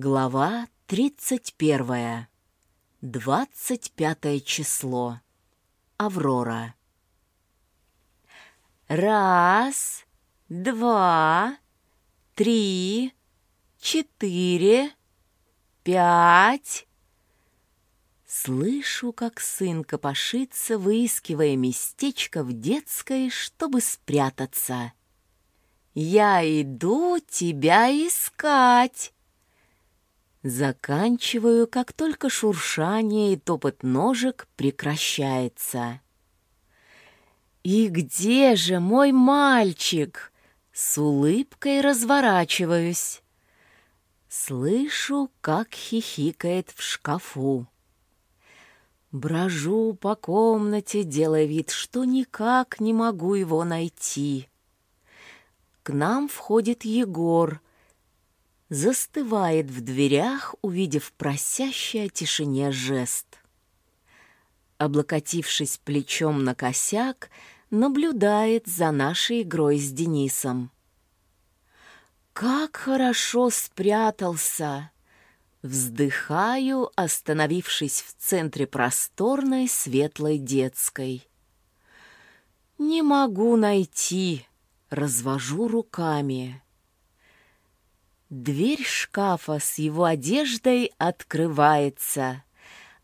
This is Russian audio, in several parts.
Глава тридцать первая. Двадцать пятое число. Аврора. Раз, два, три, четыре, пять. Слышу, как сын копошится, выискивая местечко в детской, чтобы спрятаться. «Я иду тебя искать!» Заканчиваю, как только шуршание и топот ножек прекращается. «И где же мой мальчик?» С улыбкой разворачиваюсь. Слышу, как хихикает в шкафу. Брожу по комнате, делая вид, что никак не могу его найти. К нам входит Егор, застывает в дверях, увидев просящий о тишине жест. Облокотившись плечом на косяк, наблюдает за нашей игрой с Денисом. «Как хорошо спрятался!» Вздыхаю, остановившись в центре просторной светлой детской. «Не могу найти», — развожу руками. Дверь шкафа с его одеждой открывается.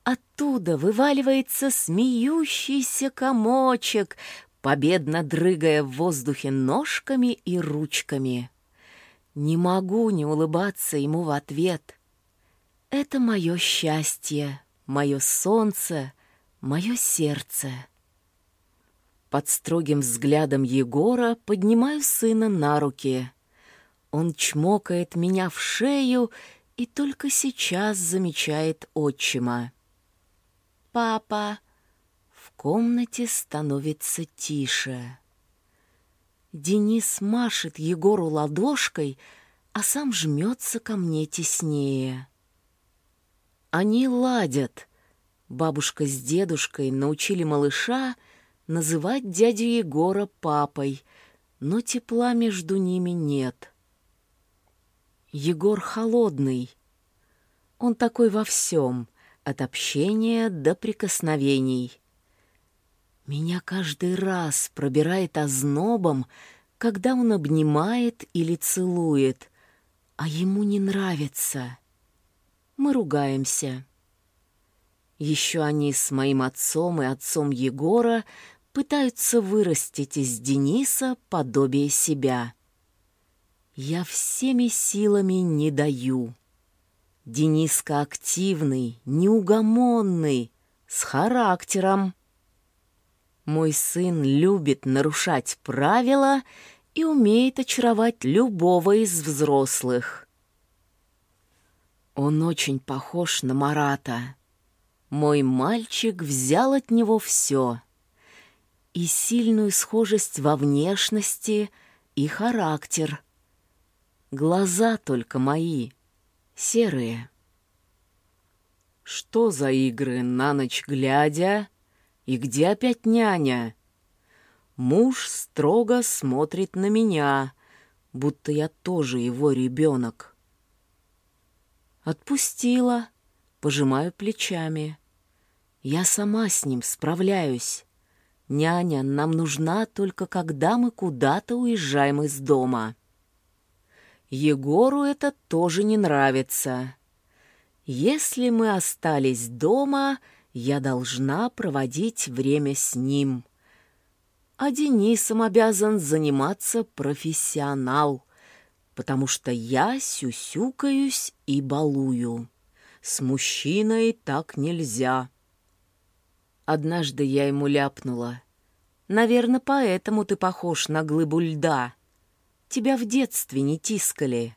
Оттуда вываливается смеющийся комочек, победно дрыгая в воздухе ножками и ручками. Не могу не улыбаться ему в ответ. Это мое счастье, мое солнце, мое сердце. Под строгим взглядом Егора поднимаю сына на руки — он чмокает меня в шею и только сейчас замечает отчима. «Папа!» В комнате становится тише. Денис машет Егору ладошкой, а сам жмется ко мне теснее. Они ладят. Бабушка с дедушкой научили малыша называть дядю Егора папой, но тепла между ними нет. Егор холодный. Он такой во всем, от общения до прикосновений. Меня каждый раз пробирает ознобом, когда он обнимает или целует, а ему не нравится. Мы ругаемся. Еще они с моим отцом и отцом Егора пытаются вырастить из Дениса подобие себя. Я всеми силами не даю. Дениска активный, неугомонный, с характером. Мой сын любит нарушать правила и умеет очаровать любого из взрослых. Он очень похож на Марата. Мой мальчик взял от него все. И сильную схожесть во внешности, и характер. Глаза только мои, серые. Что за игры на ночь глядя? И где опять няня? Муж строго смотрит на меня, будто я тоже его ребенок. Отпустила, пожимаю плечами. Я сама с ним справляюсь. Няня нам нужна только когда мы куда-то уезжаем из дома. Егору это тоже не нравится. Если мы остались дома, я должна проводить время с ним. А Денисом обязан заниматься профессионал, потому что я сюсюкаюсь и балую. С мужчиной так нельзя. Однажды я ему ляпнула. «Наверное, поэтому ты похож на глыбу льда» тебя в детстве не тискали.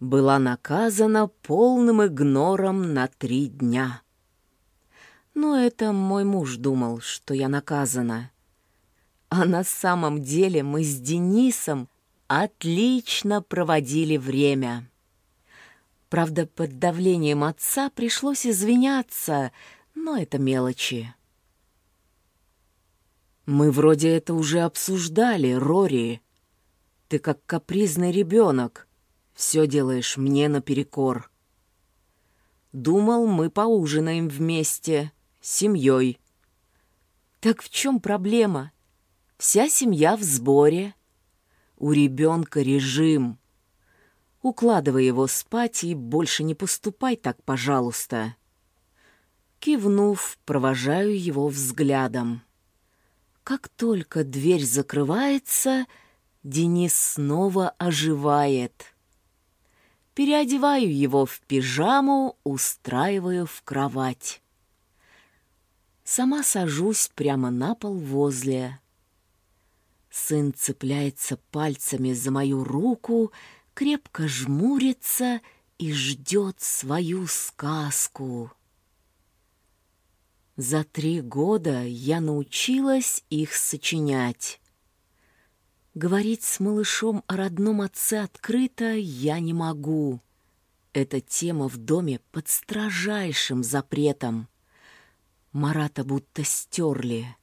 Была наказана полным игнором на три дня. Но это мой муж думал, что я наказана. А на самом деле мы с Денисом отлично проводили время. Правда, под давлением отца пришлось извиняться, но это мелочи. «Мы вроде это уже обсуждали, Рори», ты как капризный ребенок. Все делаешь мне наперекор. Думал, мы поужинаем вместе, семьей. Так в чем проблема? Вся семья в сборе. У ребенка режим. Укладывай его спать и больше не поступай так, пожалуйста. Кивнув, провожаю его взглядом. Как только дверь закрывается, Денис снова оживает. Переодеваю его в пижаму, устраиваю в кровать. Сама сажусь прямо на пол возле. Сын цепляется пальцами за мою руку, крепко жмурится и ждет свою сказку. За три года я научилась их сочинять. Говорить с малышом о родном отце открыто я не могу. Эта тема в доме под строжайшим запретом. Марата будто стерли.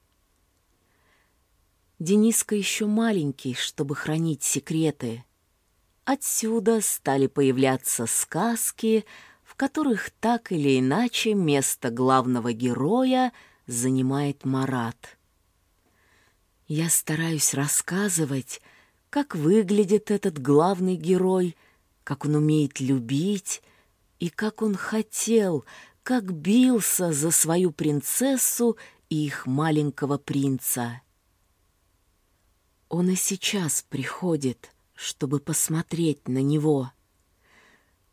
Дениска еще маленький, чтобы хранить секреты. Отсюда стали появляться сказки, в которых так или иначе место главного героя занимает Марат. Я стараюсь рассказывать, как выглядит этот главный герой, как он умеет любить и как он хотел, как бился за свою принцессу и их маленького принца. Он и сейчас приходит, чтобы посмотреть на него.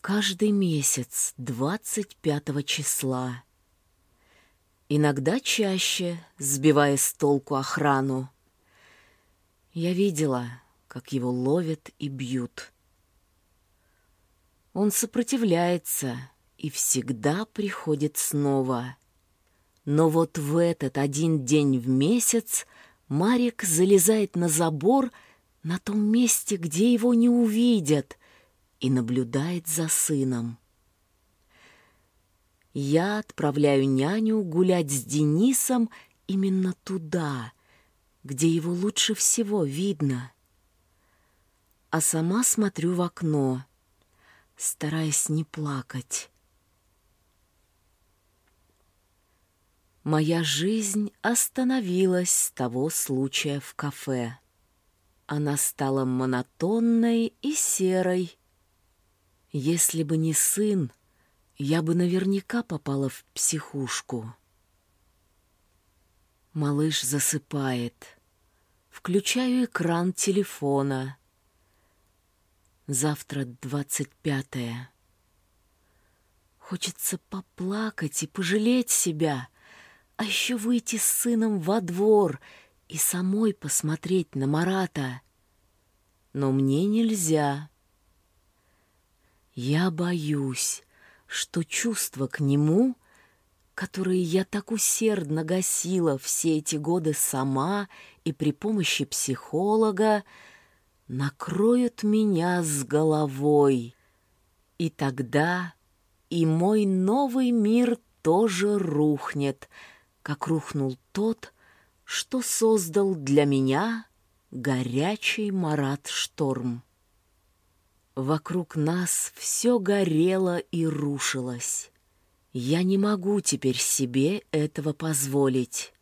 Каждый месяц, 25 числа. Иногда чаще, сбивая с толку охрану. Я видела, как его ловят и бьют. Он сопротивляется и всегда приходит снова. Но вот в этот один день в месяц — Марик залезает на забор на том месте, где его не увидят, и наблюдает за сыном. Я отправляю няню гулять с Денисом именно туда, где его лучше всего видно. А сама смотрю в окно, стараясь не плакать. Моя жизнь остановилась с того случая в кафе. Она стала монотонной и серой. Если бы не сын, я бы наверняка попала в психушку. Малыш засыпает. Включаю экран телефона. Завтра двадцать пятое. Хочется поплакать и пожалеть себя — а еще выйти с сыном во двор и самой посмотреть на Марата. Но мне нельзя. Я боюсь, что чувства к нему, которые я так усердно гасила все эти годы сама и при помощи психолога, накроют меня с головой. И тогда и мой новый мир тоже рухнет — как рухнул тот, что создал для меня горячий Марат Шторм. Вокруг нас все горело и рушилось. Я не могу теперь себе этого позволить.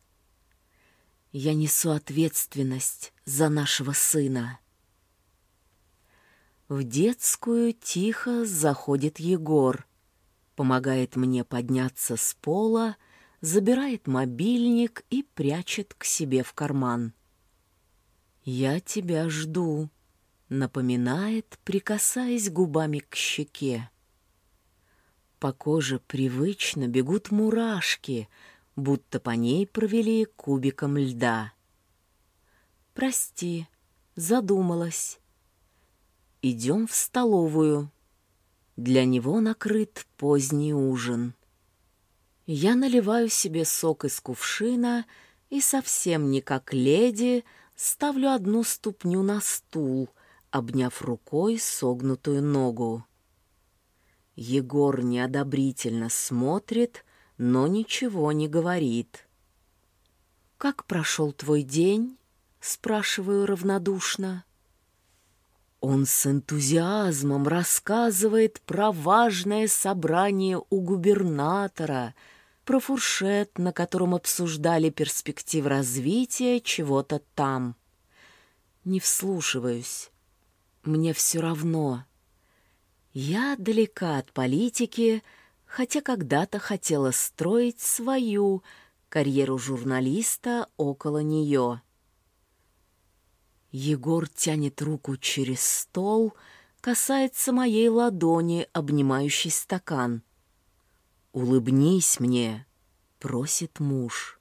Я несу ответственность за нашего сына. В детскую тихо заходит Егор, помогает мне подняться с пола забирает мобильник и прячет к себе в карман. «Я тебя жду», — напоминает, прикасаясь губами к щеке. По коже привычно бегут мурашки, будто по ней провели кубиком льда. «Прости, задумалась. Идем в столовую. Для него накрыт поздний ужин». Я наливаю себе сок из кувшина и совсем не как леди ставлю одну ступню на стул, обняв рукой согнутую ногу. Егор неодобрительно смотрит, но ничего не говорит. «Как прошел твой день?» — спрашиваю равнодушно. Он с энтузиазмом рассказывает про важное собрание у губернатора, про фуршет, на котором обсуждали перспективы развития чего-то там. Не вслушиваюсь. Мне все равно. Я далека от политики, хотя когда-то хотела строить свою карьеру журналиста около нее. Егор тянет руку через стол, касается моей ладони, обнимающей стакан. «Улыбнись мне», — просит муж.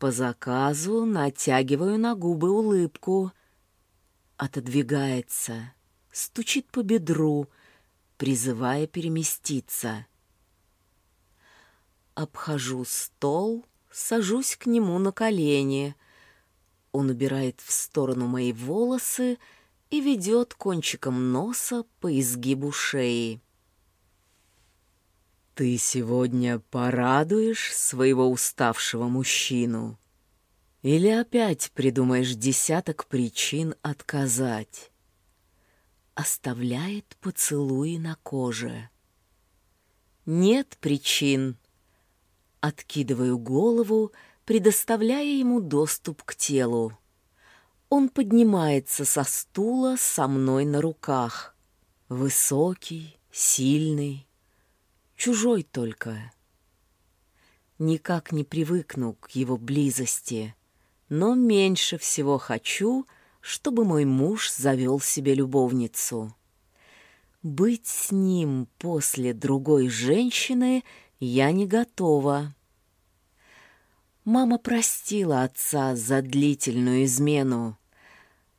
По заказу натягиваю на губы улыбку. Отодвигается, стучит по бедру, призывая переместиться. Обхожу стол, сажусь к нему на колени — он убирает в сторону мои волосы и ведет кончиком носа по изгибу шеи. «Ты сегодня порадуешь своего уставшего мужчину? Или опять придумаешь десяток причин отказать?» Оставляет поцелуи на коже. «Нет причин». Откидываю голову, предоставляя ему доступ к телу. Он поднимается со стула со мной на руках. Высокий, сильный, чужой только. Никак не привыкну к его близости, но меньше всего хочу, чтобы мой муж завел себе любовницу. Быть с ним после другой женщины я не готова. Мама простила отца за длительную измену,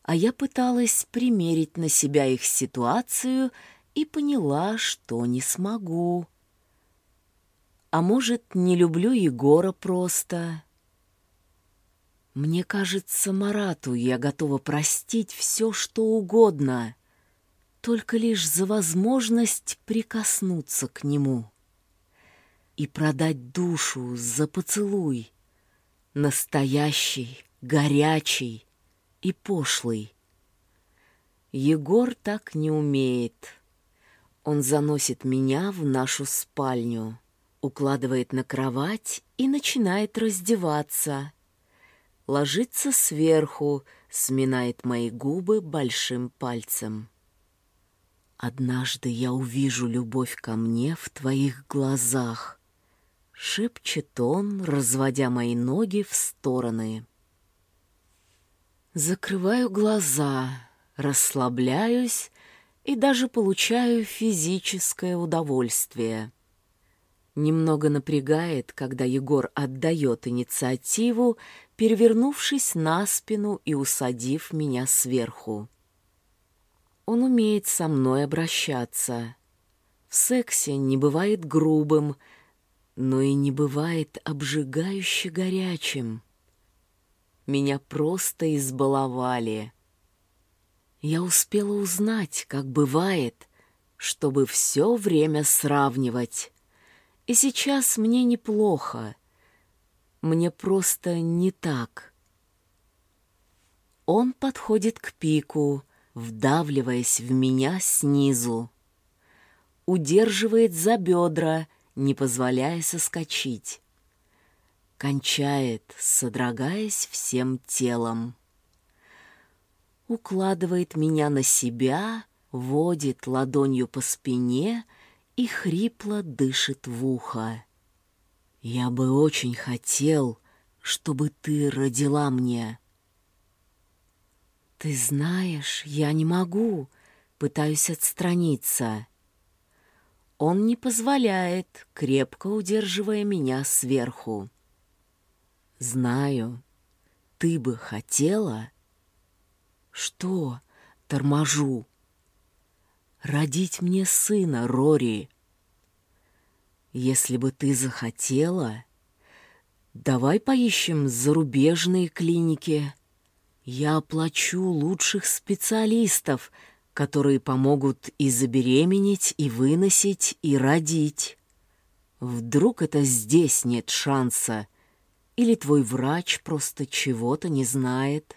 а я пыталась примерить на себя их ситуацию и поняла, что не смогу. А может, не люблю Егора просто. Мне кажется, Марату я готова простить все, что угодно, только лишь за возможность прикоснуться к нему и продать душу за поцелуй, Настоящий, горячий и пошлый. Егор так не умеет. Он заносит меня в нашу спальню, укладывает на кровать и начинает раздеваться. Ложится сверху, сминает мои губы большим пальцем. Однажды я увижу любовь ко мне в твоих глазах — Шепчет он, разводя мои ноги в стороны. Закрываю глаза, расслабляюсь и даже получаю физическое удовольствие. Немного напрягает, когда Егор отдает инициативу, перевернувшись на спину и усадив меня сверху. Он умеет со мной обращаться. В сексе не бывает грубым — но и не бывает обжигающе горячим. Меня просто избаловали. Я успела узнать, как бывает, чтобы все время сравнивать. И сейчас мне неплохо. Мне просто не так. Он подходит к пику, вдавливаясь в меня снизу. Удерживает за бедра — не позволяя соскочить. Кончает, содрогаясь всем телом. Укладывает меня на себя, водит ладонью по спине и хрипло дышит в ухо. «Я бы очень хотел, чтобы ты родила мне». «Ты знаешь, я не могу», пытаюсь отстраниться. Он не позволяет, крепко удерживая меня сверху. Знаю, ты бы хотела... Что? Торможу. Родить мне сына, Рори. Если бы ты захотела, давай поищем зарубежные клиники. Я оплачу лучших специалистов — которые помогут и забеременеть, и выносить, и родить. Вдруг это здесь нет шанса, или твой врач просто чего-то не знает.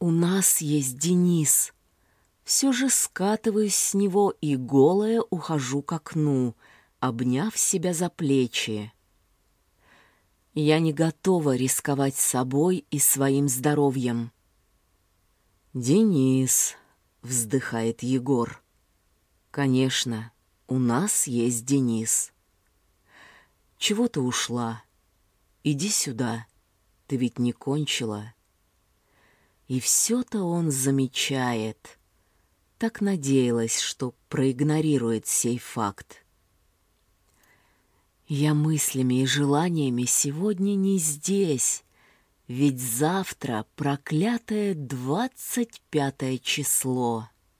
У нас есть Денис. Все же скатываюсь с него и голая ухожу к окну, обняв себя за плечи. Я не готова рисковать собой и своим здоровьем. «Денис», — вздыхает Егор. «Конечно, у нас есть Денис». «Чего ты ушла? Иди сюда, ты ведь не кончила». И все-то он замечает. Так надеялась, что проигнорирует сей факт. Я мыслями и желаниями сегодня не здесь, ведь завтра проклятое двадцать пятое число.